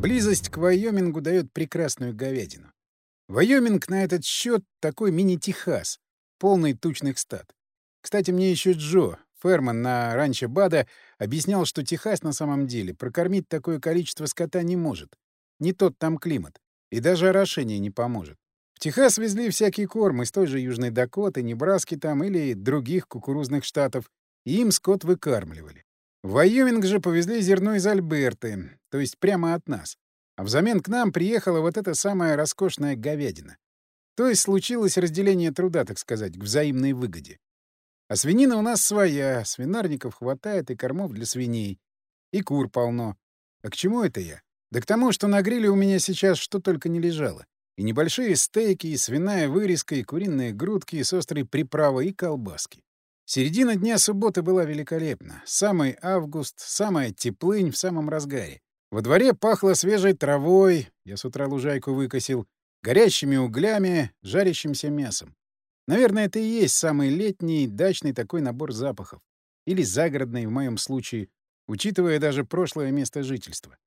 Близость к Вайомингу дает прекрасную говядину. Вайоминг на этот счет такой мини-Техас, полный тучных стад. Кстати, мне еще Джо, ферман на ранчо Бада, объяснял, что Техас на самом деле прокормить такое количество скота не может. Не тот там климат. И даже орошение не поможет. В Техас везли всякий корм из той же Южной Дакоты, Небраски там или других кукурузных штатов, и им скот выкармливали. В Вайоминг же повезли зерно из Альберты, то есть прямо от нас. А взамен к нам приехала вот эта самая роскошная говядина. То есть случилось разделение труда, так сказать, к взаимной выгоде. А свинина у нас своя, свинарников хватает и кормов для свиней. И кур полно. А к чему это я? Да к тому, что на гриле у меня сейчас что только не лежало. И небольшие стейки, и свиная вырезка, и куриные грудки с острой приправой, и колбаски. Середина дня субботы была великолепна. Самый август, самая теплынь в самом разгаре. Во дворе пахло свежей травой, я с утра лужайку выкосил, горящими углями, жарящимся мясом. Наверное, это и есть самый летний, дачный такой набор запахов. Или загородный, в моем случае, учитывая даже прошлое место жительства.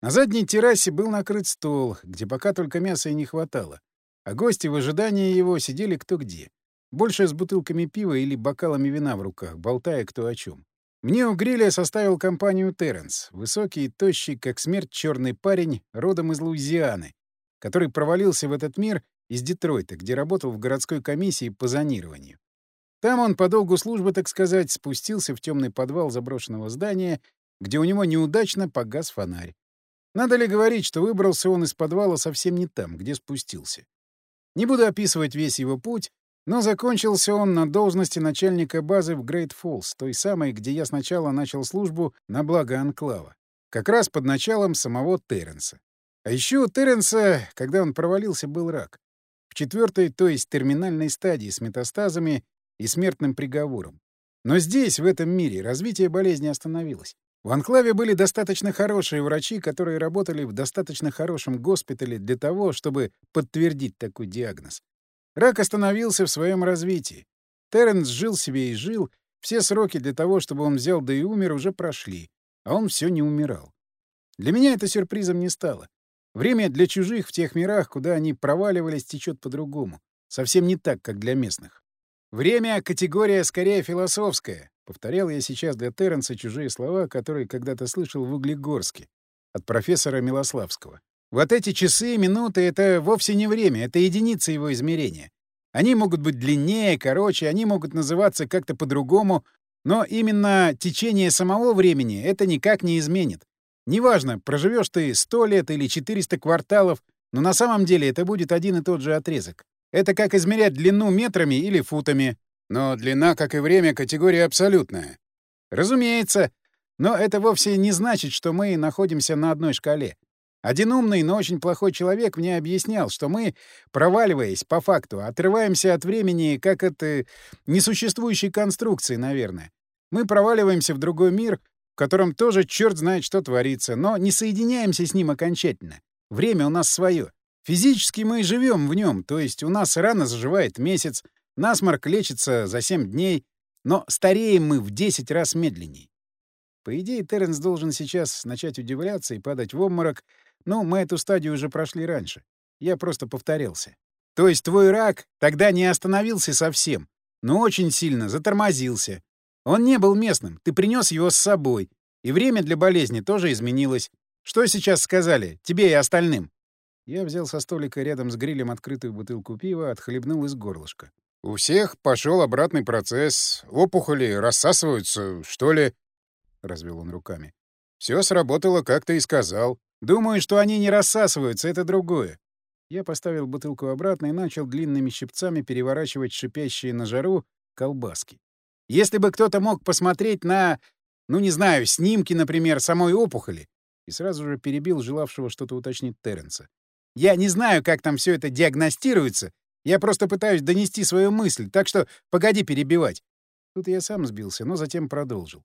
На задней террасе был накрыт стол, где пока только мяса и не хватало, а гости в ожидании его сидели кто где. Больше с бутылками пива или бокалами вина в руках, болтая кто о чем. Мне у гриля составил компанию Терренс, высокий и тощий, как смерть черный парень, родом из Луизианы, который провалился в этот мир из Детройта, где работал в городской комиссии по зонированию. Там он по долгу службы, так сказать, спустился в темный подвал заброшенного здания, где у него неудачно погас фонарь. Надо ли говорить, что выбрался он из подвала совсем не там, где спустился? Не буду описывать весь его путь, но закончился он на должности начальника базы в Грейт Фоллс, той самой, где я сначала начал службу на благо Анклава. Как раз под началом самого Терренса. А еще у Терренса, когда он провалился, был рак. В четвертой, то есть терминальной стадии с метастазами и смертным приговором. Но здесь, в этом мире, развитие болезни остановилось. В Анклаве были достаточно хорошие врачи, которые работали в достаточно хорошем госпитале для того, чтобы подтвердить такой диагноз. Рак остановился в своем развитии. Терренс жил себе и жил, все сроки для того, чтобы он взял да и умер, уже прошли, а он все не умирал. Для меня это сюрпризом не стало. Время для чужих в тех мирах, куда они проваливались, течет по-другому. Совсем не так, как для местных. Время — категория скорее философская. Повторял я сейчас для Терренса чужие слова, которые когда-то слышал в Углегорске от профессора Милославского. Вот эти часы, минуты — это вовсе не время, это единицы его измерения. Они могут быть длиннее, короче, они могут называться как-то по-другому, но именно течение самого времени это никак не изменит. Неважно, проживешь ты 100 лет или 400 кварталов, но на самом деле это будет один и тот же отрезок. Это как измерять длину метрами или футами. Но длина, как и время, категория абсолютная. Разумеется, но это вовсе не значит, что мы находимся на одной шкале. Один умный, но очень плохой человек мне объяснял, что мы, проваливаясь по факту, отрываемся от времени как от э, несуществующей конструкции, наверное. Мы проваливаемся в другой мир, в котором тоже черт знает, что творится, но не соединяемся с ним окончательно. Время у нас свое. Физически мы живем в нем, то есть у нас рано заживает месяц, насморк лечится за 7 дней, но стареем мы в 10 раз медленней. По идее, Терренс должен сейчас начать удивляться и падать в обморок, ну, мы эту стадию уже прошли раньше. Я просто повторялся. То есть твой рак тогда не остановился совсем, но очень сильно затормозился. Он не был местным, ты принес его с собой. И время для болезни тоже изменилось. Что сейчас сказали, тебе и остальным? Я взял со столика рядом с грилем открытую бутылку пива, отхлебнул из горлышка. У всех пошел обратный процесс. Опухоли рассасываются, что ли? Развел он руками. Все сработало, как ты и сказал. Думаю, что они не рассасываются, это другое. Я поставил бутылку обратно и начал длинными щипцами переворачивать шипящие на жару колбаски. Если бы кто-то мог посмотреть на, ну не знаю, снимки, например, самой опухоли, и сразу же перебил желавшего что-то уточнить Терренса. Я не знаю, как там все это диагностируется, я просто пытаюсь донести свою мысль, так что погоди перебивать. Тут я сам сбился, но затем продолжил.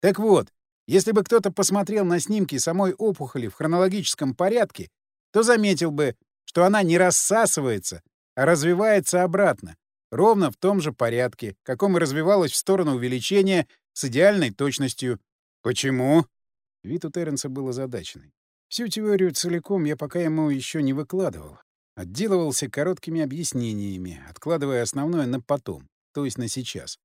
Так вот, если бы кто-то посмотрел на снимки самой опухоли в хронологическом порядке, то заметил бы, что она не рассасывается, а развивается обратно, ровно в том же порядке, каком и развивалась в сторону увеличения с идеальной точностью. Почему? Вид у Терренса был озадаченный. Всю теорию целиком я пока ему еще не выкладывал. Отделывался короткими объяснениями, откладывая основное на потом, то есть на сейчас.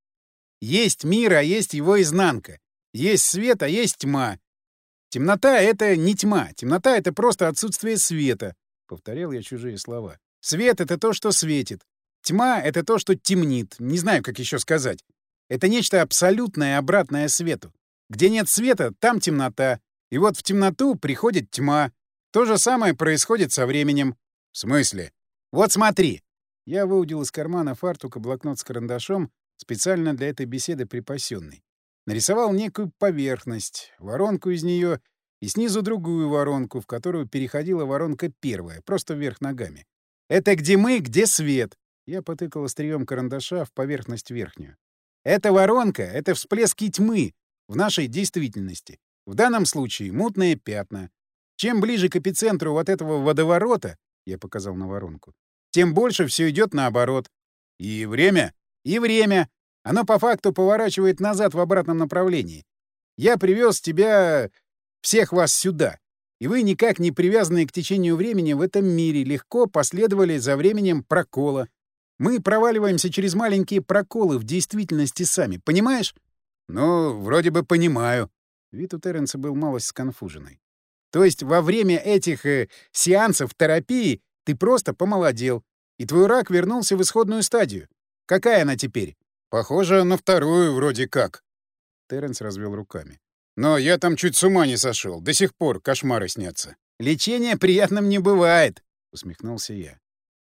Есть мир, а есть его изнанка. Есть свет, а есть тьма. Темнота — это не тьма. Темнота — это просто отсутствие света. Повторял я чужие слова. Свет — это то, что светит. Тьма — это то, что темнит. Не знаю, как еще сказать. Это нечто абсолютное, обратное свету. Где нет света, там темнота. И вот в темноту приходит тьма. То же самое происходит со временем. — В смысле? — Вот смотри. Я выудил из кармана фартука блокнот с карандашом, специально для этой беседы припасенный. Нарисовал некую поверхность, воронку из нее и снизу другую воронку, в которую переходила воронка первая, просто вверх ногами. Это где мы, где свет. Я потыкал острием карандаша в поверхность верхнюю. Это воронка, это всплески тьмы в нашей действительности. В данном случае мутные пятна. Чем ближе к эпицентру вот этого водоворота, я показал на воронку, тем больше все идет наоборот. И время, и время. Оно по факту поворачивает назад в обратном направлении. Я привез тебя, всех вас сюда. И вы, никак не привязанные к течению времени в этом мире, легко последовали за временем прокола. Мы проваливаемся через маленькие проколы в действительности сами, понимаешь? Ну, вроде бы понимаю. Вид у Терренса был малость сконфуженный. То есть во время этих э, сеансов терапии ты просто помолодел, и твой рак вернулся в исходную стадию. Какая она теперь? Похоже на вторую вроде как. Терренс развел руками. Но я там чуть с ума не сошел. До сих пор кошмары снятся. Лечение приятным не бывает, усмехнулся я.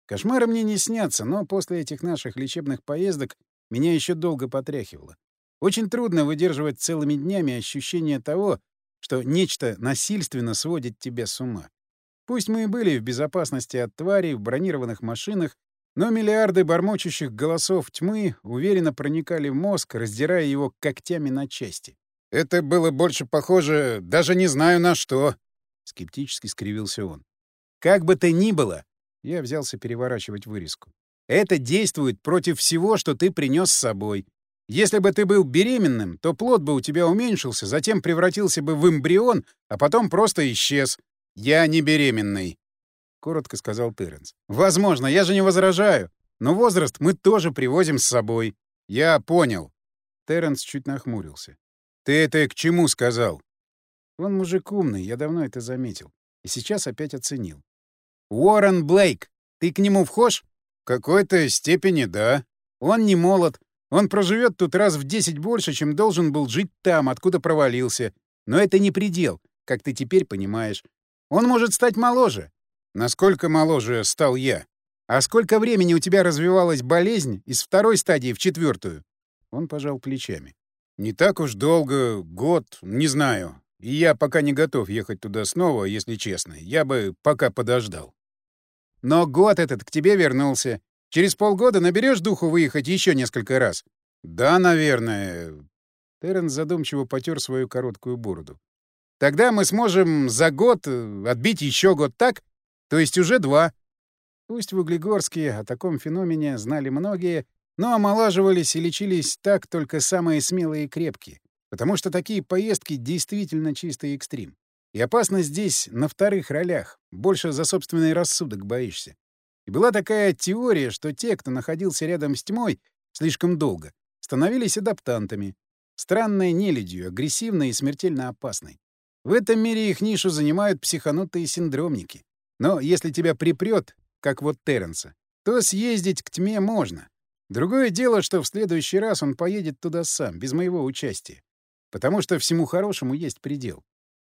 Кошмары мне не снятся, но после этих наших лечебных поездок меня еще долго потряхивало. Очень трудно выдерживать целыми днями ощущение того, что нечто насильственно сводит тебя с ума. Пусть мы и были в безопасности от тварей в бронированных машинах, но миллиарды бормочущих голосов тьмы уверенно проникали в мозг, раздирая его когтями на части. «Это было больше похоже... даже не знаю на что!» — скептически скривился он. «Как бы то ни было...» — я взялся переворачивать вырезку. «Это действует против всего, что ты принес с собой. Если бы ты был беременным, то плод бы у тебя уменьшился, затем превратился бы в эмбрион, а потом просто исчез. Я не беременный, — коротко сказал Терренс. Возможно, я же не возражаю. Но возраст мы тоже привозим с собой. Я понял. Терренс чуть нахмурился. Ты это к чему сказал? Он мужик умный, я давно это заметил. И сейчас опять оценил. Уоррен Блейк, ты к нему вхож? В какой-то степени да. Он не молод, он проживет тут раз в десять больше, чем должен был жить там, откуда провалился. Но это не предел, как ты теперь понимаешь. Он может стать моложе. Насколько моложе стал я? А сколько времени у тебя развивалась болезнь из второй стадии в четвертую? Он пожал плечами. Не так уж долго, год, не знаю. И я пока не готов ехать туда снова, если честно. Я бы пока подождал. Но год этот к тебе вернулся. Через полгода наберешь духу выехать еще несколько раз? Да, наверное. Терренс задумчиво потер свою короткую бороду. Тогда мы сможем за год отбить еще год так, то есть уже два. Пусть в Углегорске о таком феномене знали многие, но омолаживались и лечились так только самые смелые и крепкие, потому что такие поездки действительно чистый экстрим. И опасность здесь на вторых ролях, больше за собственный рассудок боишься. И была такая теория, что те, кто находился рядом с тьмой слишком долго, становились адаптантами, странной нелюдью, агрессивной и смертельно опасной. В этом мире их нишу занимают психанутые синдромники. Но если тебя припрет, как вот Терренса, то съездить к тьме можно. Другое дело, что в следующий раз он поедет туда сам, без моего участия. Потому что всему хорошему есть предел.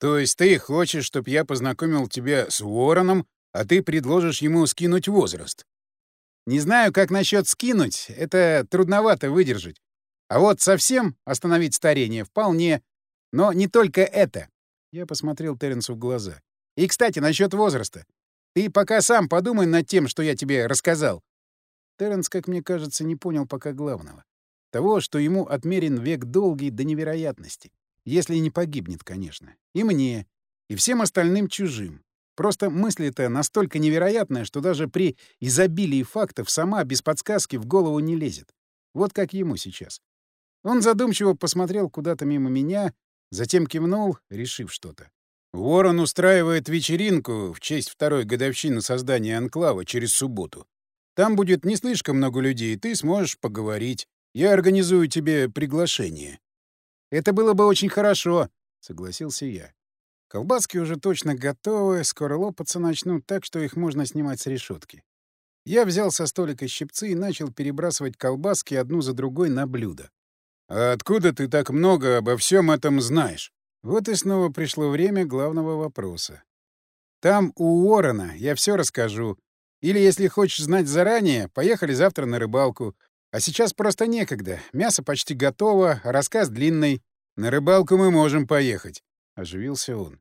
То есть ты хочешь, чтобы я познакомил тебя с Уорреном, а ты предложишь ему скинуть возраст. Не знаю, как насчет скинуть, это трудновато выдержать. А вот совсем остановить старение вполне. Но не только это. Я посмотрел Теренсу в глаза. И, кстати, насчет возраста. Ты пока сам подумай над тем, что я тебе рассказал. Теренс, как мне кажется, не понял пока главного. Того, что ему отмерен век долгий до невероятности. Если не погибнет, конечно. И мне, и всем остальным чужим. Просто мысль-то настолько невероятная, что даже при изобилии фактов сама без подсказки в голову не лезет. Вот как ему сейчас. Он задумчиво посмотрел куда-то мимо меня, затем кивнул, решив что-то. Уоррен устраивает вечеринку в честь второй годовщины создания Анклава через субботу. Там будет не слишком много людей, ты сможешь поговорить. Я организую тебе приглашение. Это было бы очень хорошо, согласился я. Колбаски уже точно готовы, скоро лопаться начнут, так что их можно снимать с решетки. Я взял со столика щипцы и начал перебрасывать колбаски одну за другой на блюдо. «А откуда ты так много обо всем этом знаешь?» Вот и снова пришло время главного вопроса. «Там, у Уоррена, я все расскажу. Или, если хочешь знать заранее, поехали завтра на рыбалку. А сейчас просто некогда. Мясо почти готово, рассказ длинный. На рыбалку мы можем поехать», — оживился он.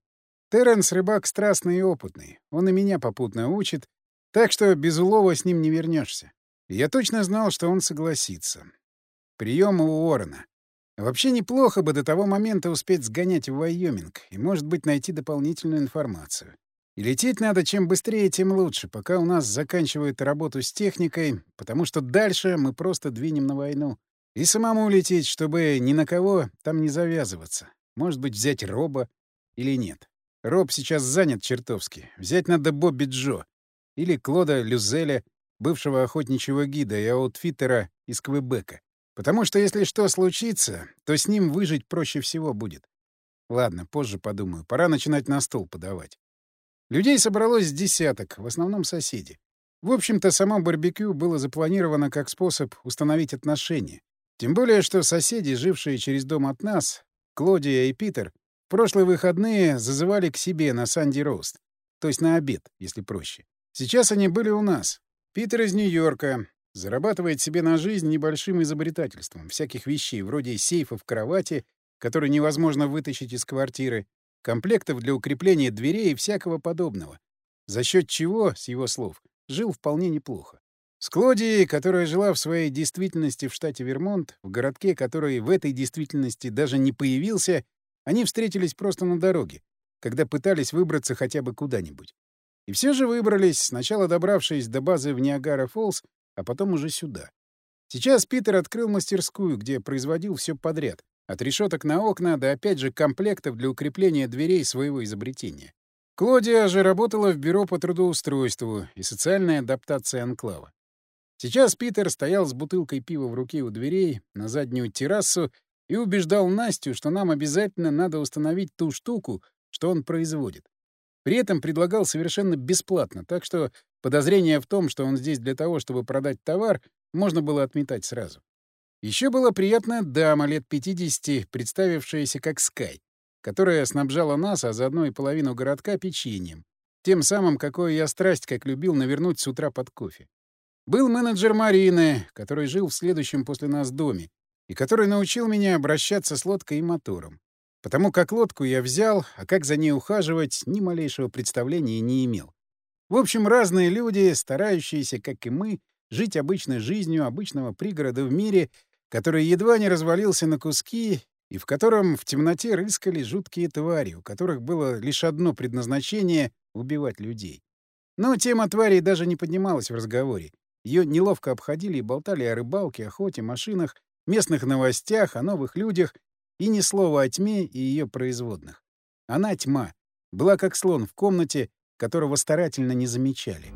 Терренс — рыбак страстный и опытный. Он и меня попутно учит, так что без улова с ним не вернешься. Я точно знал, что он согласится. Прием у Уоррена. Вообще неплохо бы до того момента успеть сгонять в Вайоминг и, может быть, найти дополнительную информацию. И лететь надо чем быстрее, тем лучше, пока у нас заканчивают работу с техникой, потому что дальше мы просто двинем на войну. И самому лететь, чтобы ни на кого там не завязываться. Может быть, взять Роба или нет. Роб сейчас занят чертовски. Взять надо Бобби Джо. Или Клода Люзеля, бывшего охотничьего гида и аутфиттера из Квебека. Потому что если что случится, то с ним выжить проще всего будет. Ладно, позже подумаю. Пора начинать на стол подавать. Людей собралось с десяток, в основном соседи. В общем-то, само барбекю было запланировано как способ установить отношения. Тем более, что соседи, жившие через дом от нас, Клодия и Питер, в прошлые выходные зазывали к себе на Санди Роуст. То есть на обед, если проще. Сейчас они были у нас. Питер из Нью-Йорка, Зарабатывает себе на жизнь небольшим изобретательством всяких вещей, вроде сейфа в кровати, который невозможно вытащить из квартиры, комплектов для укрепления дверей и всякого подобного. За счет чего, с его слов, жил вполне неплохо. С Клодией, которая жила в своей действительности в штате Вермонт, в городке, который в этой действительности даже не появился, они встретились просто на дороге, когда пытались выбраться хотя бы куда-нибудь. И все же выбрались, сначала добравшись до базы в Ниагара-Фоллс, а потом уже сюда. Сейчас Питер открыл мастерскую, где производил все подряд, от решеток на окна до опять же комплектов для укрепления дверей своего изобретения. Клодия же работала в бюро по трудоустройству и социальной адаптации анклава. Сейчас Питер стоял с бутылкой пива в руке у дверей на заднюю террасу и убеждал Настю, что нам обязательно надо установить ту штуку, что он производит. При этом предлагал совершенно бесплатно, так что Подозрение в том, что он здесь для того, чтобы продать товар, можно было отметать сразу. Еще была приятная дама лет 50, представившаяся как Скай, которая снабжала нас, а заодно и половину городка, печеньем. Тем самым, какое я страсть, как любил навернуть с утра под кофе. Был менеджер Марины, который жил в следующем после нас доме, и который научил меня обращаться с лодкой и мотором. Потому как лодку я взял, а как за ней ухаживать, ни малейшего представления не имел. В общем, разные люди, старающиеся, как и мы, жить обычной жизнью обычного пригорода в мире, который едва не развалился на куски и в котором в темноте рыскали жуткие твари, у которых было лишь одно предназначение — убивать людей. Но тема тварей даже не поднималась в разговоре. Ее неловко обходили и болтали о рыбалке, охоте, машинах, местных новостях, о новых людях и ни слова о тьме и ее производных. Она, тьма, была как слон в комнате, которого старательно не замечали.